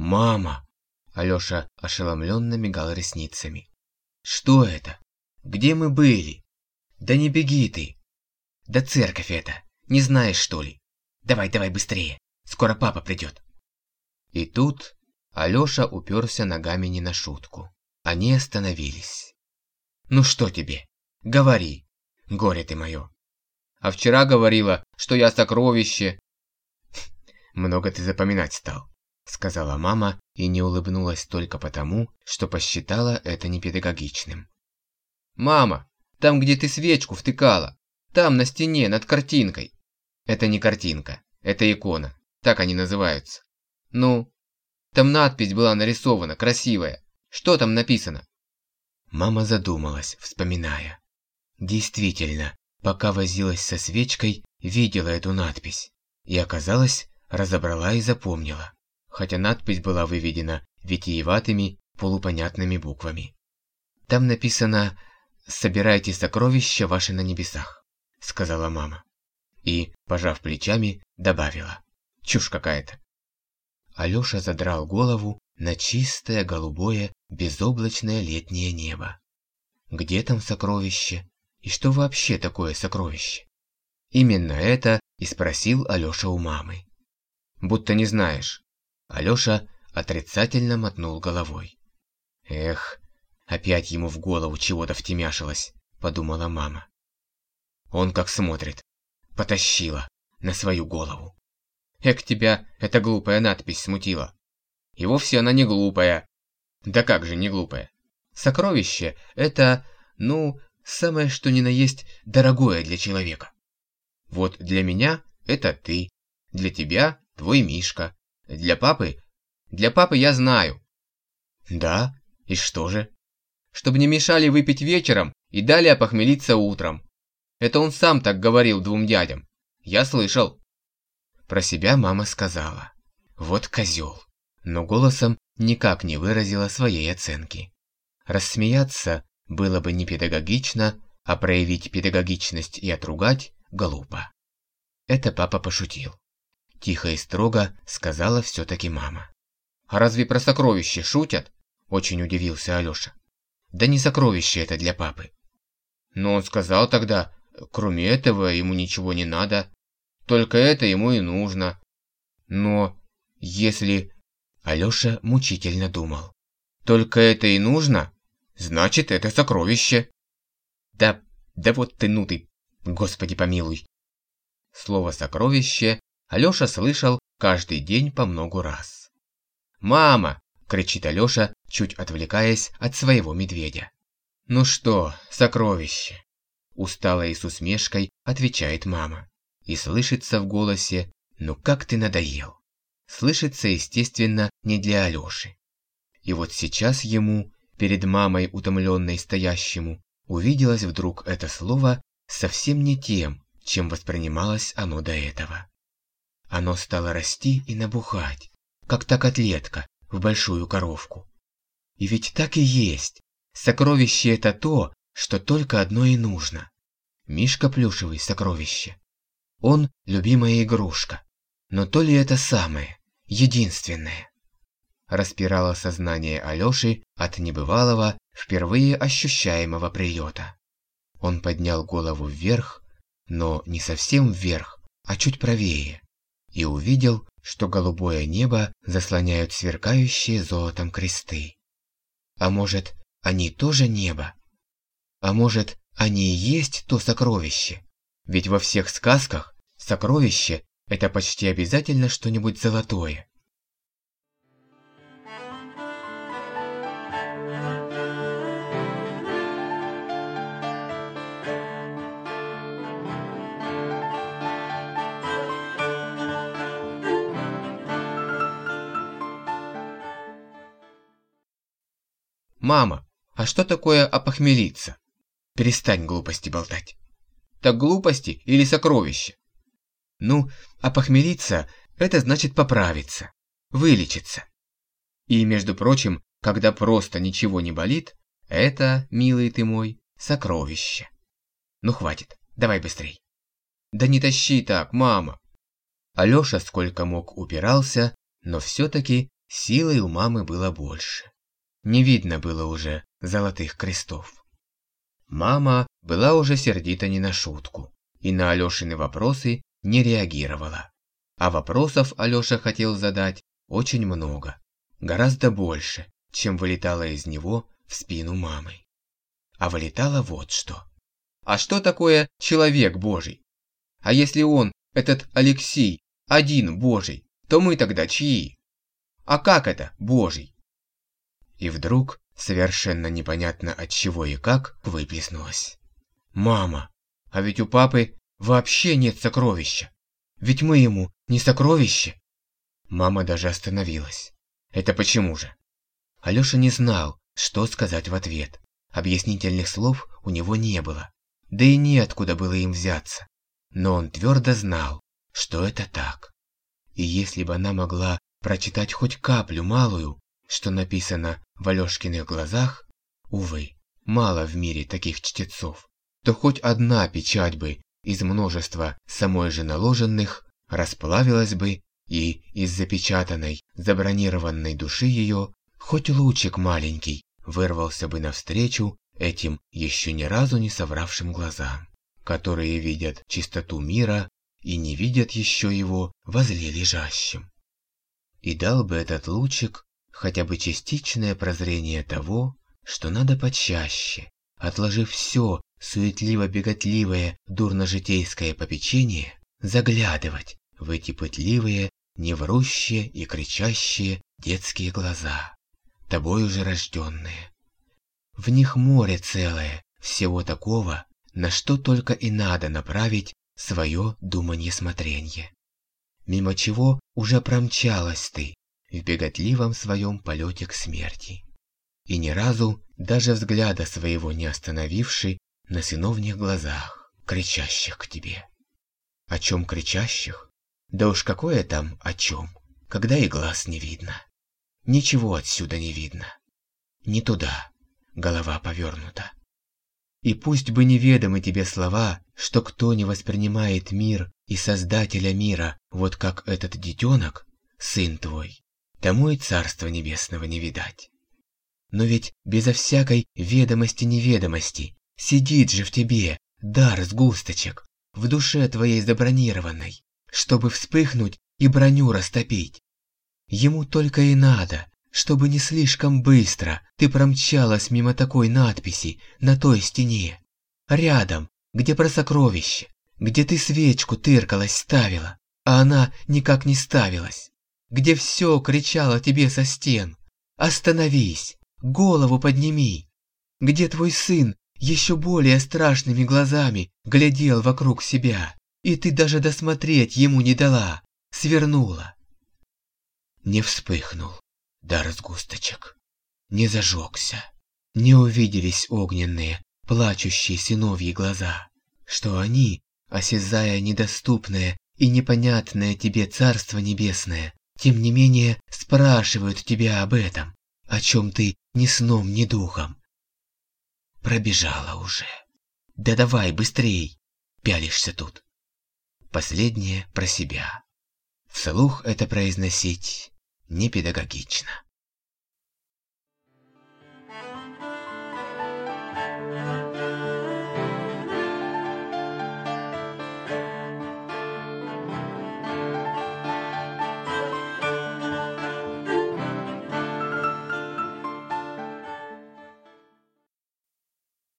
«Мама!» Алёша ошеломленно мигал ресницами. «Что это? Где мы были? Да не беги ты! Да церковь это! Не знаешь, что ли? Давай, давай быстрее! Скоро папа придет!» И тут Алёша уперся ногами не на шутку. Они остановились. «Ну что тебе? Говори, горе ты мое!» «А вчера говорила, что я сокровище!» «Много ты запоминать стал», — сказала мама и не улыбнулась только потому, что посчитала это непедагогичным. «Мама, там, где ты свечку втыкала, там, на стене, над картинкой». «Это не картинка, это икона, так они называются». «Ну?» «Там надпись была нарисована, красивая. Что там написано?» Мама задумалась, вспоминая. Действительно, пока возилась со свечкой, видела эту надпись. И оказалось, разобрала и запомнила. Хотя надпись была выведена витиеватыми, полупонятными буквами. Там написано «Собирайте сокровища ваши на небесах», сказала мама. И, пожав плечами, добавила. Чушь какая-то. Алёша задрал голову на чистое, голубое, безоблачное летнее небо. Где там сокровище? И что вообще такое сокровище? Именно это и спросил Алёша у мамы. Будто не знаешь. Алёша отрицательно мотнул головой. Эх, опять ему в голову чего-то втемяшилось, подумала мама. Он как смотрит. Потащила на свою голову. Эк тебя эта глупая надпись смутила. И вовсе она не глупая. Да как же не глупая? Сокровище – это, ну, самое что ни на есть дорогое для человека. Вот для меня это ты, для тебя твой Мишка, для папы, для папы я знаю. Да, и что же? Чтобы не мешали выпить вечером и далее похмелиться утром. Это он сам так говорил двум дядям. Я слышал. Про себя мама сказала. Вот козел. Но голосом никак не выразила своей оценки. Рассмеяться было бы не педагогично, а проявить педагогичность и отругать глупо. Это папа пошутил. Тихо и строго сказала все-таки мама. «А разве про сокровище шутят?» Очень удивился Алёша. «Да не сокровище это для папы». Но он сказал тогда, кроме этого ему ничего не надо. Только это ему и нужно. Но если... Алёша мучительно думал. Только это и нужно? Значит, это сокровище. Да, да вот ты ну ты, господи помилуй. Слово «сокровище» Алёша слышал каждый день по многу раз. «Мама!» – кричит Алёша, чуть отвлекаясь от своего медведя. «Ну что, сокровище?» Устало и с усмешкой отвечает мама. И слышится в голосе «Ну как ты надоел!» Слышится, естественно, не для Алёши. И вот сейчас ему, перед мамой утомленной стоящему, увиделось вдруг это слово совсем не тем, чем воспринималось оно до этого. Оно стало расти и набухать, как та котлетка в большую коровку. И ведь так и есть. Сокровище это то, что только одно и нужно. Мишка плюшевый сокровище. Он любимая игрушка. Но то ли это самое, единственное? Распирало сознание Алёши от небывалого, впервые ощущаемого прилета. Он поднял голову вверх, но не совсем вверх, а чуть правее, и увидел, что голубое небо заслоняют сверкающие золотом кресты. А может, они тоже небо? А может, они и есть то сокровище? Ведь во всех сказках сокровище – это почти обязательно что-нибудь золотое. «Мама, а что такое опохмелиться?» «Перестань глупости болтать». «Так глупости или сокровища?» Ну, а похмелиться – это значит поправиться, вылечиться. И, между прочим, когда просто ничего не болит, это, милый ты мой, сокровище. Ну хватит, давай быстрей. Да не тащи так, мама. Алёша сколько мог упирался, но все-таки силы у мамы было больше. Не видно было уже золотых крестов. Мама была уже сердита не на шутку и на Алёшины вопросы не реагировала. А вопросов Алёша хотел задать очень много, гораздо больше, чем вылетало из него в спину мамы. А вылетало вот что. А что такое человек Божий? А если он, этот Алексей, один Божий, то мы тогда чьи? А как это Божий? И вдруг, совершенно непонятно от чего и как, выплеснулось. «Мама, а ведь у папы вообще нет сокровища. Ведь мы ему не сокровище. Мама даже остановилась. Это почему же? Алёша не знал, что сказать в ответ. Объяснительных слов у него не было. Да и неоткуда было им взяться. Но он твердо знал, что это так. И если бы она могла прочитать хоть каплю малую, что написано в Алёшкиных глазах, увы, мало в мире таких чтецов, то хоть одна печать бы из множества самой же наложенных расплавилась бы и из запечатанной, забронированной души ее хоть лучик маленький вырвался бы навстречу этим еще ни разу не совравшим глазам, которые видят чистоту мира и не видят еще его возле лежащим. И дал бы этот лучик хотя бы частичное прозрение того, что надо почаще, отложив все суетливо-беготливое дурно-житейское попечение, заглядывать в эти пытливые, неврущие и кричащие детские глаза, тобой уже рожденные. В них море целое, всего такого, на что только и надо направить свое думанье-смотренье. Мимо чего уже промчалась ты в беготливом своем полете к смерти. И ни разу даже взгляда своего не остановивший на сыновних глазах, кричащих к тебе. О чем кричащих? Да уж какое там о чем, когда и глаз не видно. Ничего отсюда не видно. Не туда, голова повернута. И пусть бы неведомы тебе слова, что кто не воспринимает мир и Создателя мира, вот как этот детенок, сын твой, тому и Царства Небесного не видать. Но ведь безо всякой ведомости-неведомости Сидит же в тебе дар сгусточек, в душе твоей забронированной, чтобы вспыхнуть и броню растопить. Ему только и надо, чтобы не слишком быстро ты промчалась мимо такой надписи на той стене. Рядом, где про сокровище, где ты свечку тыркалась ставила, а она никак не ставилась. Где все кричало тебе со стен. Остановись, голову подними. Где твой сын еще более страшными глазами глядел вокруг себя, и ты даже досмотреть ему не дала, свернула. Не вспыхнул дар сгусточек, не зажегся, не увиделись огненные, плачущие сыновьи глаза, что они, осязая недоступное и непонятное тебе Царство Небесное, тем не менее спрашивают тебя об этом, о чем ты ни сном, ни духом, Пробежала уже. Да давай, быстрей. Пялишься тут. Последнее про себя. Вслух это произносить не педагогично.